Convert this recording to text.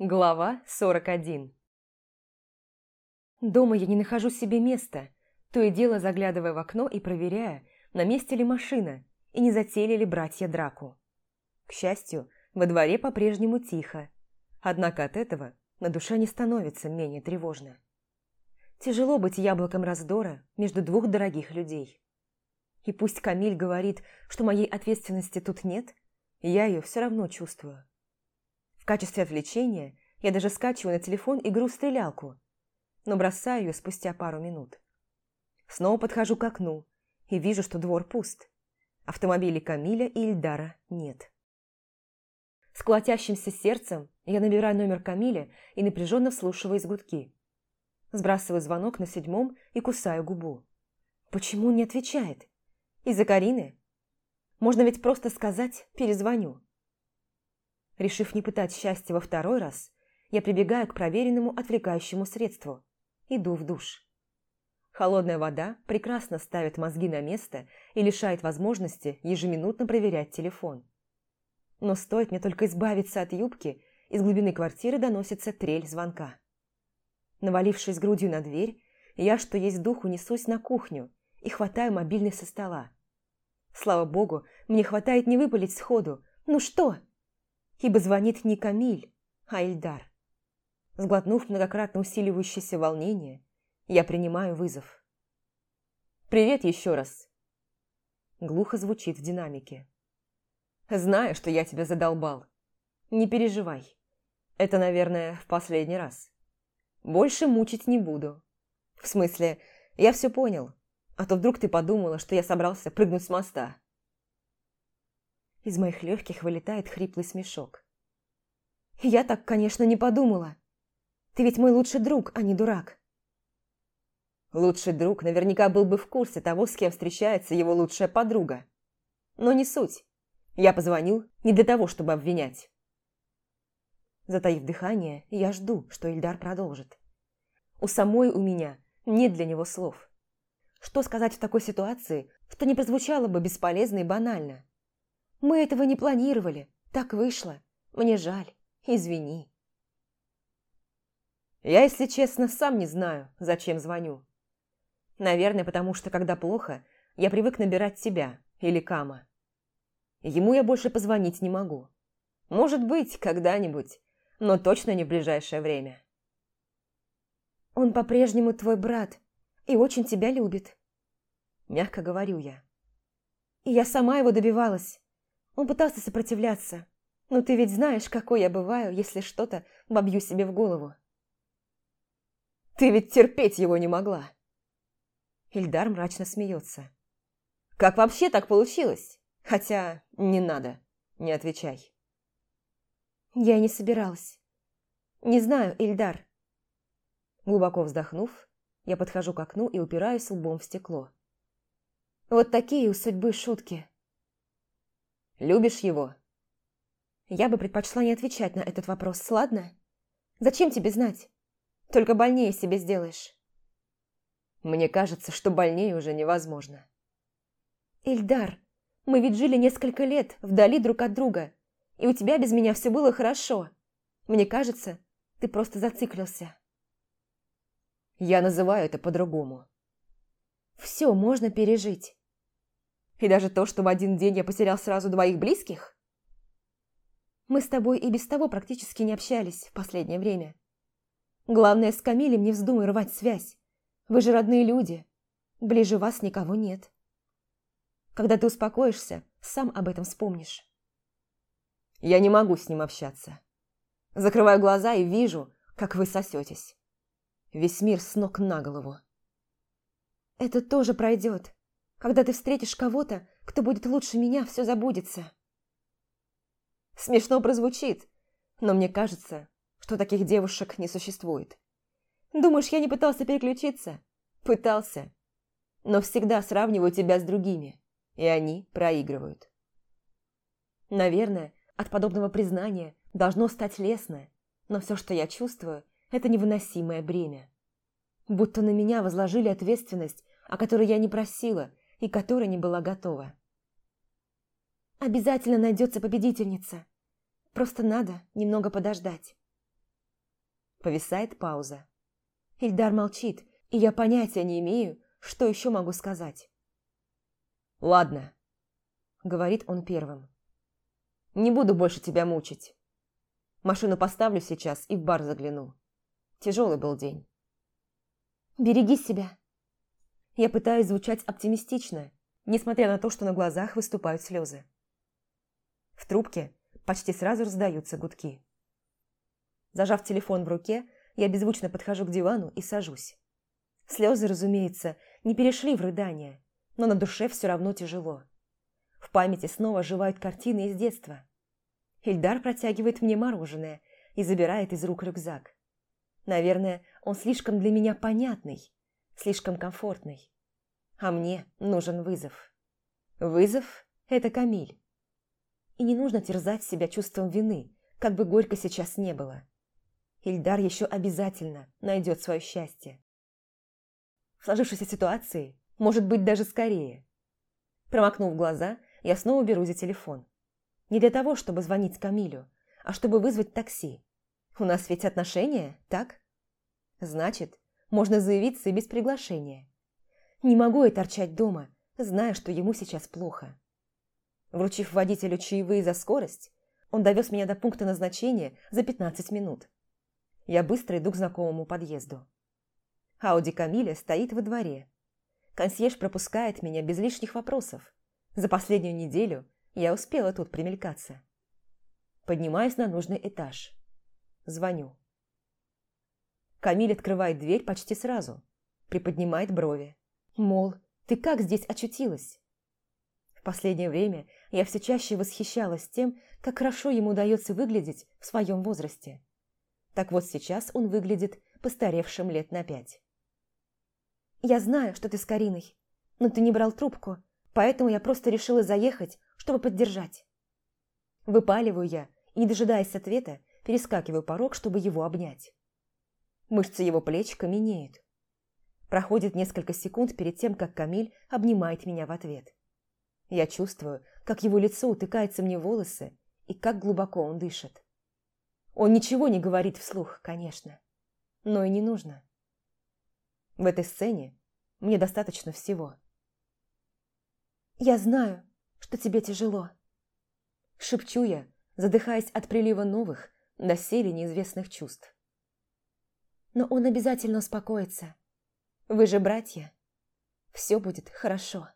Глава 41 Дома я не нахожу себе места, то и дело заглядывая в окно и проверяя, на месте ли машина и не затеяли ли братья драку. К счастью, во дворе по-прежнему тихо, однако от этого на душе не становится менее тревожно. Тяжело быть яблоком раздора между двух дорогих людей. И пусть Камиль говорит, что моей ответственности тут нет, я ее все равно чувствую. В качестве отвлечения я даже скачиваю на телефон игру-стрелялку, но бросаю ее спустя пару минут. Снова подхожу к окну и вижу, что двор пуст. Автомобилей Камиля и Ильдара нет. С колотящимся сердцем я набираю номер Камиля и напряженно вслушиваюсь гудки. Сбрасываю звонок на седьмом и кусаю губу. Почему не отвечает? Из-за Карины? Можно ведь просто сказать «перезвоню». Решив не пытать счастье во второй раз, я прибегаю к проверенному отвлекающему средству. Иду в душ. Холодная вода прекрасно ставит мозги на место и лишает возможности ежеминутно проверять телефон. Но стоит мне только избавиться от юбки, из глубины квартиры доносится трель звонка. Навалившись грудью на дверь, я, что есть духу, несусь на кухню и хватаю мобильный со стола. Слава богу, мне хватает не выпалить сходу. «Ну что?» Ибо звонит не Камиль, а Ильдар. Сглотнув многократно усиливающееся волнение, я принимаю вызов. «Привет еще раз!» Глухо звучит в динамике. «Знаю, что я тебя задолбал. Не переживай. Это, наверное, в последний раз. Больше мучить не буду. В смысле, я все понял, а то вдруг ты подумала, что я собрался прыгнуть с моста». Из моих легких вылетает хриплый смешок. «Я так, конечно, не подумала. Ты ведь мой лучший друг, а не дурак». Лучший друг наверняка был бы в курсе того, с кем встречается его лучшая подруга. Но не суть. Я позвонил не для того, чтобы обвинять. Затаив дыхание, я жду, что Ильдар продолжит. У самой у меня нет для него слов. Что сказать в такой ситуации, что не прозвучало бы бесполезно и банально? Мы этого не планировали. Так вышло. Мне жаль. Извини. Я, если честно, сам не знаю, зачем звоню. Наверное, потому что, когда плохо, я привык набирать тебя или Кама. Ему я больше позвонить не могу. Может быть, когда-нибудь, но точно не в ближайшее время. Он по-прежнему твой брат и очень тебя любит. Мягко говорю я. И я сама его добивалась. Он пытался сопротивляться. Но ты ведь знаешь, какой я бываю, если что-то вобью себе в голову. Ты ведь терпеть его не могла. Ильдар мрачно смеется. Как вообще так получилось? Хотя не надо, не отвечай. Я не собиралась. Не знаю, Ильдар. Глубоко вздохнув, я подхожу к окну и упираюсь лбом в стекло. Вот такие у судьбы шутки. Любишь его?» Я бы предпочла не отвечать на этот вопрос, ладно? Зачем тебе знать? Только больнее себе сделаешь. Мне кажется, что больнее уже невозможно. Ильдар, мы ведь жили несколько лет вдали друг от друга, и у тебя без меня все было хорошо. Мне кажется, ты просто зациклился. Я называю это по-другому. Все можно пережить. И даже то, что в один день я потерял сразу двоих близких? Мы с тобой и без того практически не общались в последнее время. Главное, с Камилем не вздумай рвать связь. Вы же родные люди. Ближе вас никого нет. Когда ты успокоишься, сам об этом вспомнишь. Я не могу с ним общаться. Закрываю глаза и вижу, как вы сосетесь. Весь мир с ног на голову. Это тоже пройдет. Когда ты встретишь кого-то, кто будет лучше меня, все забудется. Смешно прозвучит, но мне кажется, что таких девушек не существует. Думаешь, я не пытался переключиться? Пытался. Но всегда сравниваю тебя с другими, и они проигрывают. Наверное, от подобного признания должно стать лестно, но все, что я чувствую, это невыносимое бремя. Будто на меня возложили ответственность, о которой я не просила, и которой не была готова. Обязательно найдется победительница. Просто надо немного подождать. Повисает пауза. Ильдар молчит, и я понятия не имею, что еще могу сказать. «Ладно», — говорит он первым. «Не буду больше тебя мучить. Машину поставлю сейчас и в бар загляну. Тяжелый был день». «Береги себя». Я пытаюсь звучать оптимистично, несмотря на то, что на глазах выступают слезы. В трубке почти сразу раздаются гудки. Зажав телефон в руке, я беззвучно подхожу к дивану и сажусь. Слезы, разумеется, не перешли в рыдание, но на душе все равно тяжело. В памяти снова оживают картины из детства. Ильдар протягивает мне мороженое и забирает из рук рюкзак. Наверное, он слишком для меня понятный, слишком комфортный. А мне нужен вызов. Вызов – это Камиль. И не нужно терзать себя чувством вины, как бы горько сейчас не было. Ильдар еще обязательно найдет свое счастье. В сложившейся ситуации, может быть, даже скорее. Промокнув глаза, я снова беру за телефон. Не для того, чтобы звонить Камилю, а чтобы вызвать такси. У нас ведь отношения, так? Значит, можно заявиться и без приглашения. Не могу я торчать дома, зная, что ему сейчас плохо. Вручив водителю чаевые за скорость, он довез меня до пункта назначения за 15 минут. Я быстро иду к знакомому подъезду. Ауди Камиля стоит во дворе. Консьерж пропускает меня без лишних вопросов. За последнюю неделю я успела тут примелькаться. Поднимаюсь на нужный этаж. Звоню. Камиль открывает дверь почти сразу. Приподнимает брови. Мол, ты как здесь очутилась? В последнее время я все чаще восхищалась тем, как хорошо ему удается выглядеть в своем возрасте. Так вот сейчас он выглядит постаревшим лет на пять. «Я знаю, что ты с Кариной, но ты не брал трубку, поэтому я просто решила заехать, чтобы поддержать». Выпаливаю я и, не дожидаясь ответа, перескакиваю порог, чтобы его обнять. Мышцы его плеч каменеют. Проходит несколько секунд перед тем, как Камиль обнимает меня в ответ. Я чувствую, как его лицо утыкается мне в волосы и как глубоко он дышит. Он ничего не говорит вслух, конечно, но и не нужно. В этой сцене мне достаточно всего. «Я знаю, что тебе тяжело», – шепчу я, задыхаясь от прилива новых, доселе неизвестных чувств. «Но он обязательно успокоится. Вы же братья. Все будет хорошо».